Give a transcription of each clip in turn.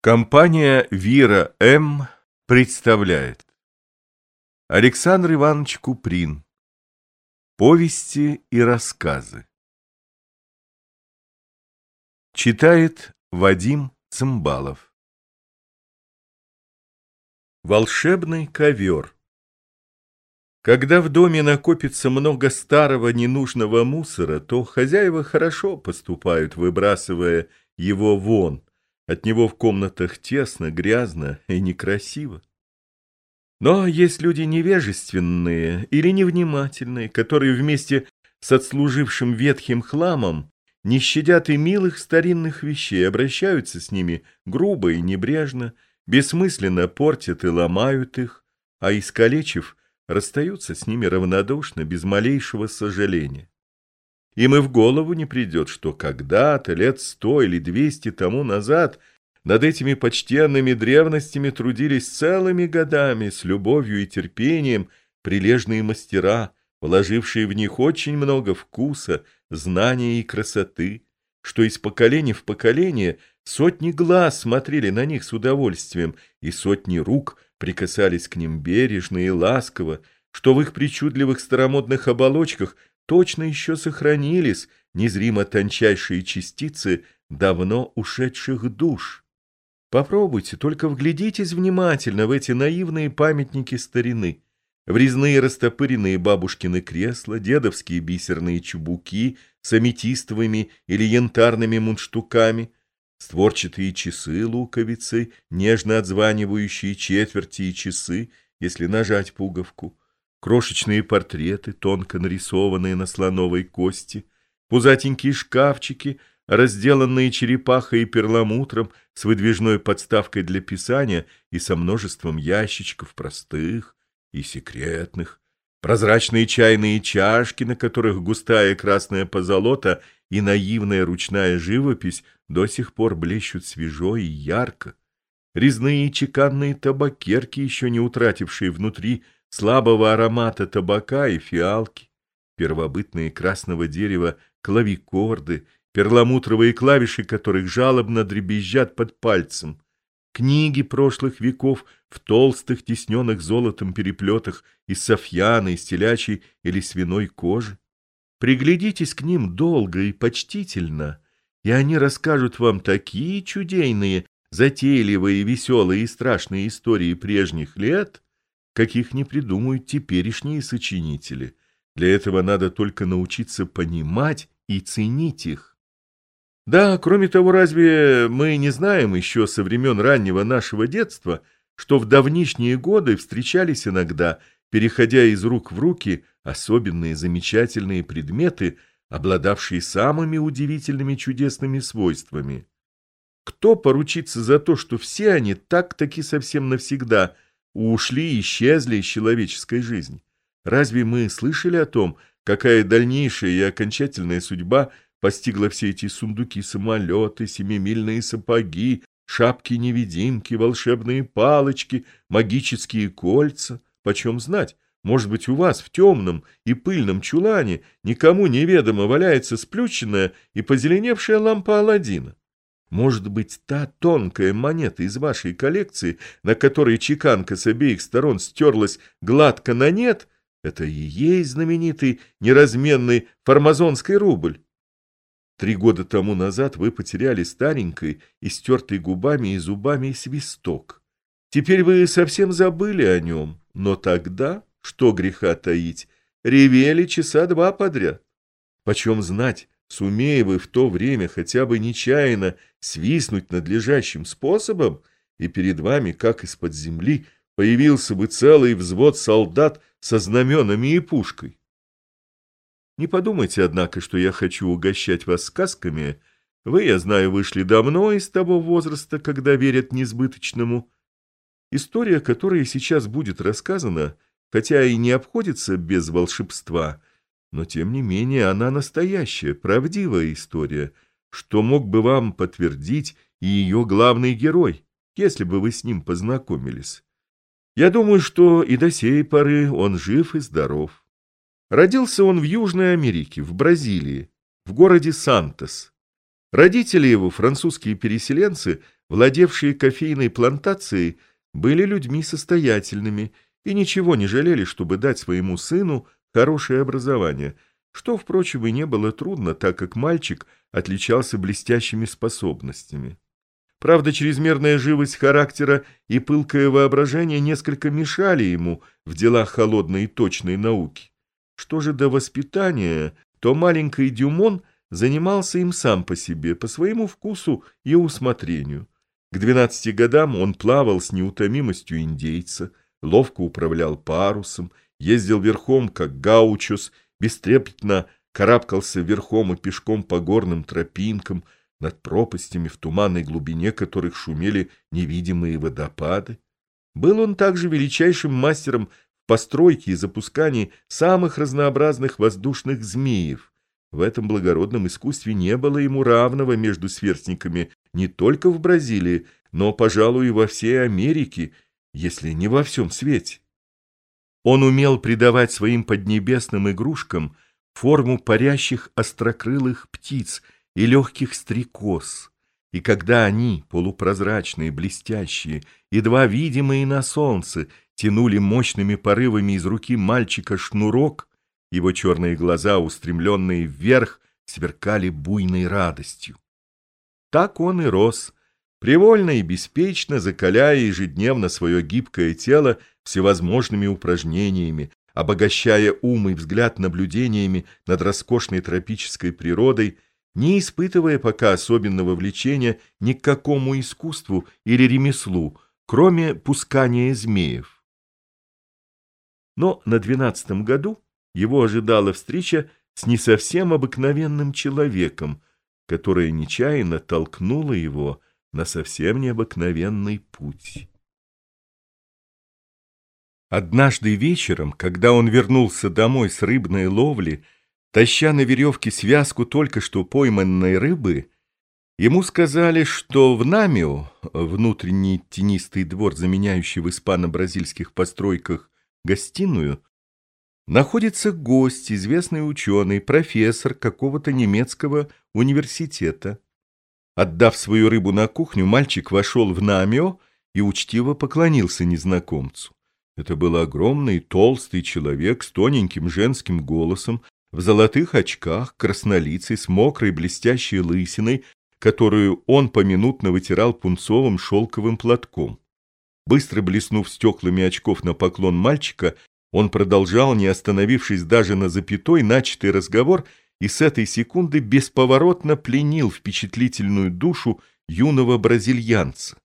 Компания «Вира М.» представляет. Александр Иванович Куприн. Повести и рассказы. Читает Вадим Цымбалов. Волшебный ковер. Когда в доме накопится много старого ненужного мусора, то хозяева хорошо поступают, выбрасывая его вон – от него в комнатах тесно, грязно и некрасиво. Но есть люди невежественные или невнимательные, которые вместе с отслужившим ветхим хламом не щадят и милых старинных вещей, обращаются с ними грубо и небрежно, бессмысленно портят и ломают их, а искалечив, расстаются с ними равнодушно, без малейшего сожаления. Им и в голову не придет, что когда-то, лет сто или двести тому назад, над этими почтенными древностями трудились целыми годами с любовью и терпением прилежные мастера, вложившие в них очень много вкуса, знания и красоты, что из поколения в поколение сотни глаз смотрели на них с удовольствием, и сотни рук прикасались к ним бережно и ласково, что в их причудливых старомодных оболочках – точно еще сохранились незримо тончайшие частицы давно ушедших душ. Попробуйте, только вглядитесь внимательно в эти наивные памятники старины. В резные растопыренные бабушкины кресла, дедовские бисерные чубуки с аметистовыми или янтарными мундштуками, створчатые часы луковицы, нежно отзванивающие четверти и часы, если нажать пуговку — крошечные портреты, тонко нарисованные на слоновой кости, пузатенькие шкафчики, разделанные черепахой и перламутром с выдвижной подставкой для писания и со множеством ящичков простых и секретных, прозрачные чайные чашки, на которых густая красная позолота и наивная ручная живопись до сих пор блещут свежо и ярко, резные чеканные табакерки, еще не утратившие внутри слабого аромата табака и фиалки, первобытные красного дерева клавикорды, перламутровые клавиши которых жалобно дребезжат под пальцем, книги прошлых веков в толстых, тесненных золотом переплетах из софьяны, из телячьей или свиной кожи. Приглядитесь к ним долго и почтительно, и они расскажут вам такие чудейные, затейливые, веселые и страшные истории прежних лет, каких не придумают теперешние сочинители. Для этого надо только научиться понимать и ценить их. Да, кроме того, разве мы не знаем еще со времен раннего нашего детства, что в давнишние годы встречались иногда, переходя из рук в руки, особенные замечательные предметы, обладавшие самыми удивительными чудесными свойствами. Кто поручится за то, что все они так-таки совсем навсегда – ушли, исчезли из человеческой жизни. Разве мы слышали о том, какая дальнейшая и окончательная судьба постигла все эти сундуки-самолеты, семимильные сапоги, шапки-невидимки, волшебные палочки, магические кольца? Почем знать? Может быть, у вас в темном и пыльном чулане никому неведомо валяется сплющенная и позеленевшая лампа Аладдина? Может быть, та тонкая монета из вашей коллекции, на которой чеканка с обеих сторон стерлась гладко на нет, это и есть знаменитый неразменный формазонский рубль. Три года тому назад вы потеряли старенький, истертый губами и зубами свисток. Теперь вы совсем забыли о нем, но тогда, что греха таить, ревели часа два подряд. Почем знать, Сумея вы в то время хотя бы нечаянно свистнуть надлежащим способом, и перед вами, как из-под земли, появился бы целый взвод солдат со знаменами и пушкой. Не подумайте, однако, что я хочу угощать вас сказками. Вы, я знаю, вышли давно из того возраста, когда верят несбыточному. История, которая сейчас будет рассказана, хотя и не обходится без волшебства, — но, тем не менее, она настоящая, правдивая история, что мог бы вам подтвердить и ее главный герой, если бы вы с ним познакомились. Я думаю, что и до сей поры он жив и здоров. Родился он в Южной Америке, в Бразилии, в городе Сантос. Родители его, французские переселенцы, владевшие кофейной плантацией, были людьми состоятельными и ничего не жалели, чтобы дать своему сыну хорошее образование, что, впрочем, и не было трудно, так как мальчик отличался блестящими способностями. Правда, чрезмерная живость характера и пылкое воображение несколько мешали ему в делах холодной и точной науки. Что же до воспитания, то маленький Дюмон занимался им сам по себе, по своему вкусу и усмотрению. К двенадцати годам он плавал с неутомимостью индейца, ловко управлял парусом, ездил верхом, как гаучус, бестрепетно карабкался верхом и пешком по горным тропинкам, над пропастями, в туманной глубине которых шумели невидимые водопады. Был он также величайшим мастером постройке и запускании самых разнообразных воздушных змеев. В этом благородном искусстве не было ему равного между сверстниками не только в Бразилии, но, пожалуй, и во всей Америке, если не во всем свете. Он умел придавать своим поднебесным игрушкам форму парящих острокрылых птиц — и легких стрекоз, и когда они, полупрозрачные, блестящие, едва видимые на солнце, тянули мощными порывами из руки мальчика шнурок, его черные глаза, устремленные вверх, сверкали буйной радостью. Так он и рос, привольно и беспечно закаляя ежедневно свое гибкое тело всевозможными упражнениями, обогащая ум и взгляд наблюдениями над роскошной тропической природой, не испытывая пока особенного влечения ни к какому искусству или ремеслу, кроме пускания змеев. Но на двенадцатом году его ожидала встреча с не совсем обыкновенным человеком, которая нечаянно толкнула его на совсем необыкновенный путь. Однажды вечером, когда он вернулся домой с рыбной ловли, Таща на веревке связку только что пойманной рыбы, ему сказали, что в Намио, внутренний тенистый двор, заменяющий в испано-бразильских постройках гостиную, находится гость, известный ученый, профессор какого-то немецкого университета. Отдав свою рыбу на кухню, мальчик вошел в Намио и учтиво поклонился незнакомцу. Это был огромный, толстый человек с тоненьким женским голосом, в золотых очках, краснолицей, с мокрой блестящей лысиной, которую он поминутно вытирал пунцовым шелковым платком. Быстро блеснув стеклами очков на поклон мальчика, он продолжал, не остановившись даже на запятой, начатый разговор и с этой секунды бесповоротно пленил впечатлительную душу юного бразильянца.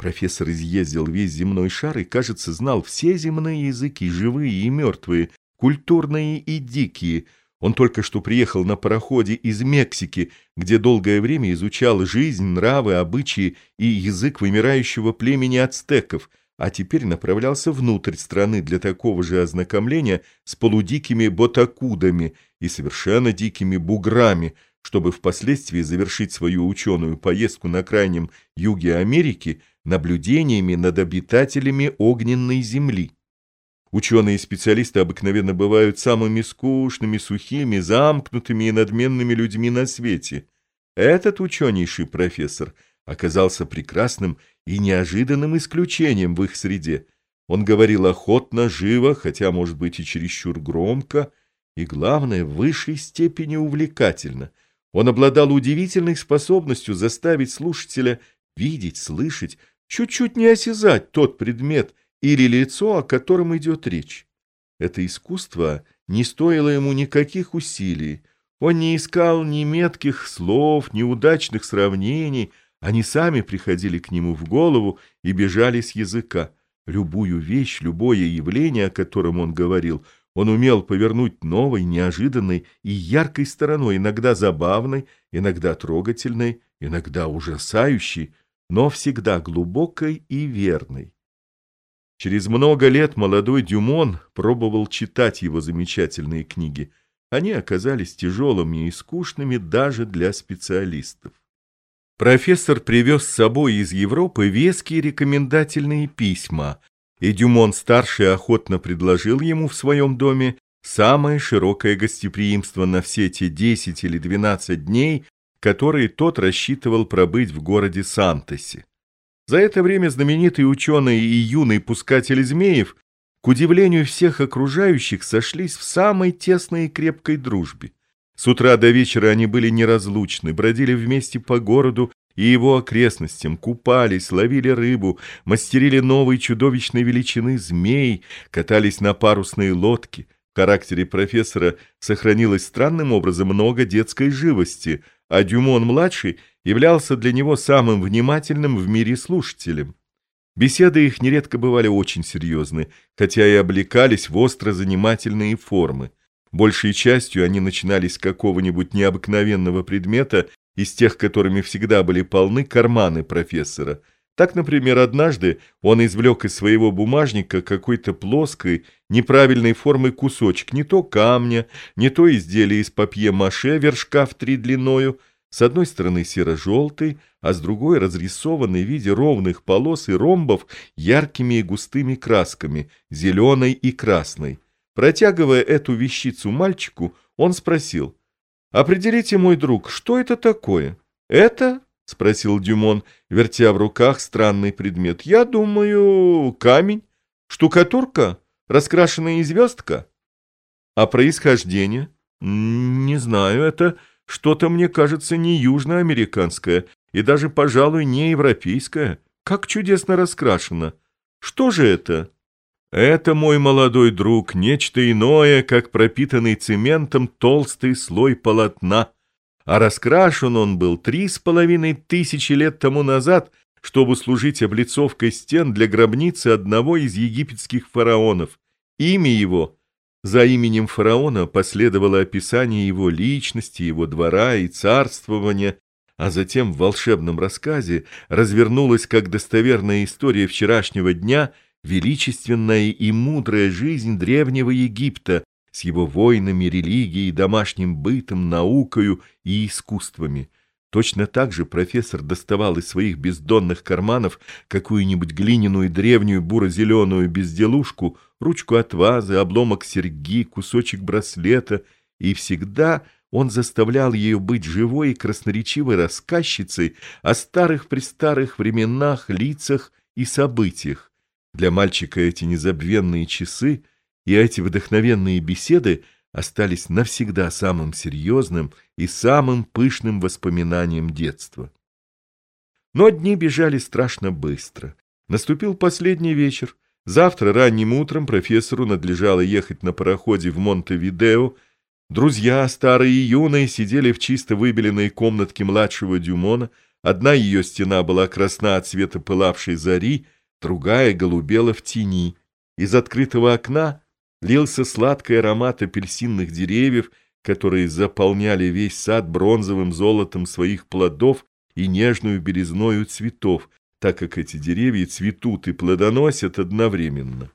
Профессор изъездил весь земной шар и, кажется, знал все земные языки, живые и мертвые, культурные и дикие – он только что приехал на пароходе из Мексики, где долгое время изучал жизнь, нравы, обычаи и язык вымирающего племени ацтеков, а теперь направлялся внутрь страны для такого же ознакомления с полудикими ботакудами и совершенно дикими буграми, чтобы впоследствии завершить свою ученую поездку на крайнем юге Америки наблюдениями над обитателями огненной земли. Ученые и специалисты обыкновенно бывают самыми скучными, сухими, замкнутыми и надменными людьми на свете. Этот ученейший профессор оказался прекрасным и неожиданным исключением в их среде. Он говорил охотно, живо, хотя, может быть, и чересчур громко, и, главное, в высшей степени увлекательно. Он обладал удивительной способностью заставить слушателя видеть, слышать, чуть-чуть не осязать тот предмет, или лицо, о котором идет речь. Это искусство не стоило ему никаких усилий. Он не искал ни метких слов, ни удачных сравнений. Они сами приходили к нему в голову и бежали с языка. Любую вещь, любое явление, о котором он говорил, он умел повернуть новой, неожиданной и яркой стороной, иногда забавной, иногда трогательной, иногда ужасающей, но всегда глубокой и верной. Через много лет молодой Дюмон пробовал читать его замечательные книги. Они оказались тяжелыми и скучными даже для специалистов. Профессор привез с собой из Европы веские рекомендательные письма, и Дюмон-старший охотно предложил ему в своем доме самое широкое гостеприимство на все те 10 или 12 дней, которые тот рассчитывал пробыть в городе Сантосе. За это время знаменитый ученый и юный пускатель змеев, к удивлению всех окружающих, сошлись в самой тесной и крепкой дружбе. С утра до вечера они были неразлучны, бродили вместе по городу и его окрестностям, купались, ловили рыбу, мастерили новые чудовищной величины змей, катались на парусные лодки. В характере профессора сохранилось странным образом много детской живости, а Дюмон-младший являлся для него самым внимательным в мире слушателем. Беседы их нередко бывали очень серьезны, хотя и облекались в остро занимательные формы. Большей частью они начинались с какого-нибудь необыкновенного предмета из тех, которыми всегда были полны карманы профессора. Так, например, однажды он извлек из своего бумажника какой-то плоской, неправильной формы кусочек, не то камня, не то изделие из папье-маше вершка в три длиною, с одной стороны серо-желтый, а с другой разрисованный в виде ровных полос и ромбов яркими и густыми красками, зеленой и красной. Протягивая эту вещицу мальчику, он спросил, «Определите, мой друг, что это такое?» «Это?» — спросил Дюмон, вертя в руках странный предмет. «Я думаю, камень, штукатурка, раскрашенная звездка». «А происхождение?» «Не знаю, это...» Что-то, мне кажется, не южноамериканское и даже, пожалуй, не европейское. Как чудесно раскрашено. Что же это? Это, мой молодой друг, нечто иное, как пропитанный цементом толстый слой полотна. А раскрашен он был три с половиной тысячи лет тому назад, чтобы служить облицовкой стен для гробницы одного из египетских фараонов. Имя его за именем фараона последовало описание его личности, его двора и царствования, а затем в волшебном рассказе развернулась как достоверная история вчерашнего дня величественная и мудрая жизнь древнего Египта с его войнами, религией, домашним бытом, наукою и искусствами. Точно так же профессор доставал из своих бездонных карманов какую-нибудь глиняную древнюю буро-зеленую безделушку, ручку от вазы, обломок серьги, кусочек браслета, и всегда он заставлял ее быть живой и красноречивой рассказчицей о старых-престарых временах, лицах и событиях. Для мальчика эти незабвенные часы и эти вдохновенные беседы – остались навсегда самым серьезным и самым пышным воспоминанием детства. Но дни бежали страшно быстро. Наступил последний вечер. Завтра ранним утром профессору надлежало ехать на пароходе в Монтевидео. Друзья, старые и юные, сидели в чисто выбеленной комнатке младшего Дюмона. Одна ее стена была красна от цвета пылавшей зари, другая голубела в тени. Из открытого окна Лился сладкий аромат апельсинных деревьев, которые заполняли весь сад бронзовым золотом своих плодов и нежную белизною цветов, так как эти деревья цветут и плодоносят одновременно.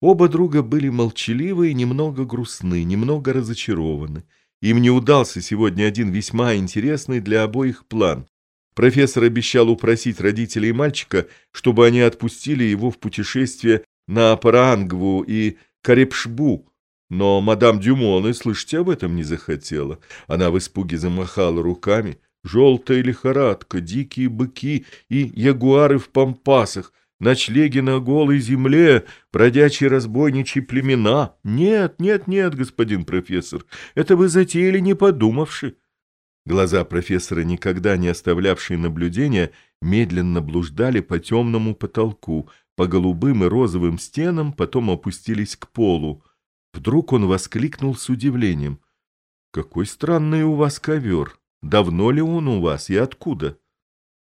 Оба друга были молчаливы и немного грустны, немного разочарованы. Им не удался сегодня один весьма интересный для обоих план. Профессор обещал упросить родителей мальчика, чтобы они отпустили его в путешествие на Парангву и Карепшбу, но мадам Дюмон и слышать об этом не захотела. Она в испуге замахала руками. Желтая лихорадка, дикие быки и ягуары в пампасах, ночлеги на голой земле, бродячие разбойничьи племена. Нет, нет, нет, господин профессор, это вы затеяли, не подумавши. Глаза профессора, никогда не оставлявшие наблюдения, медленно блуждали по темному потолку, по голубым и розовым стенам, потом опустились к полу. Вдруг он воскликнул с удивлением. «Какой странный у вас ковер! Давно ли он у вас и откуда?»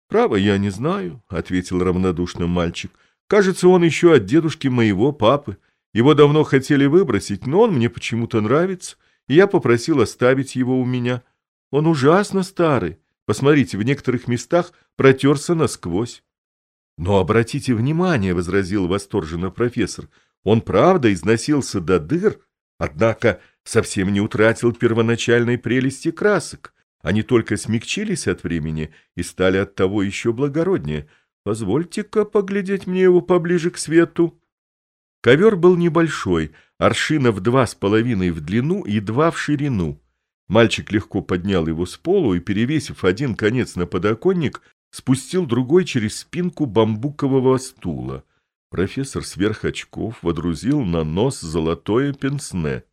«Право, я не знаю», — ответил равнодушно мальчик. «Кажется, он еще от дедушки моего папы. Его давно хотели выбросить, но он мне почему-то нравится, и я попросил оставить его у меня. Он ужасно старый. Посмотрите, в некоторых местах протерся насквозь». Но обратите внимание, — возразил восторженно профессор, — он правда износился до дыр, однако совсем не утратил первоначальной прелести красок. Они только смягчились от времени и стали от того еще благороднее. Позвольте-ка поглядеть мне его поближе к свету. Ковер был небольшой, аршина в два с половиной в длину и два в ширину. Мальчик легко поднял его с полу и, перевесив один конец на подоконник, спустил другой через спинку бамбукового стула. Профессор сверх очков водрузил на нос золотое пенсне.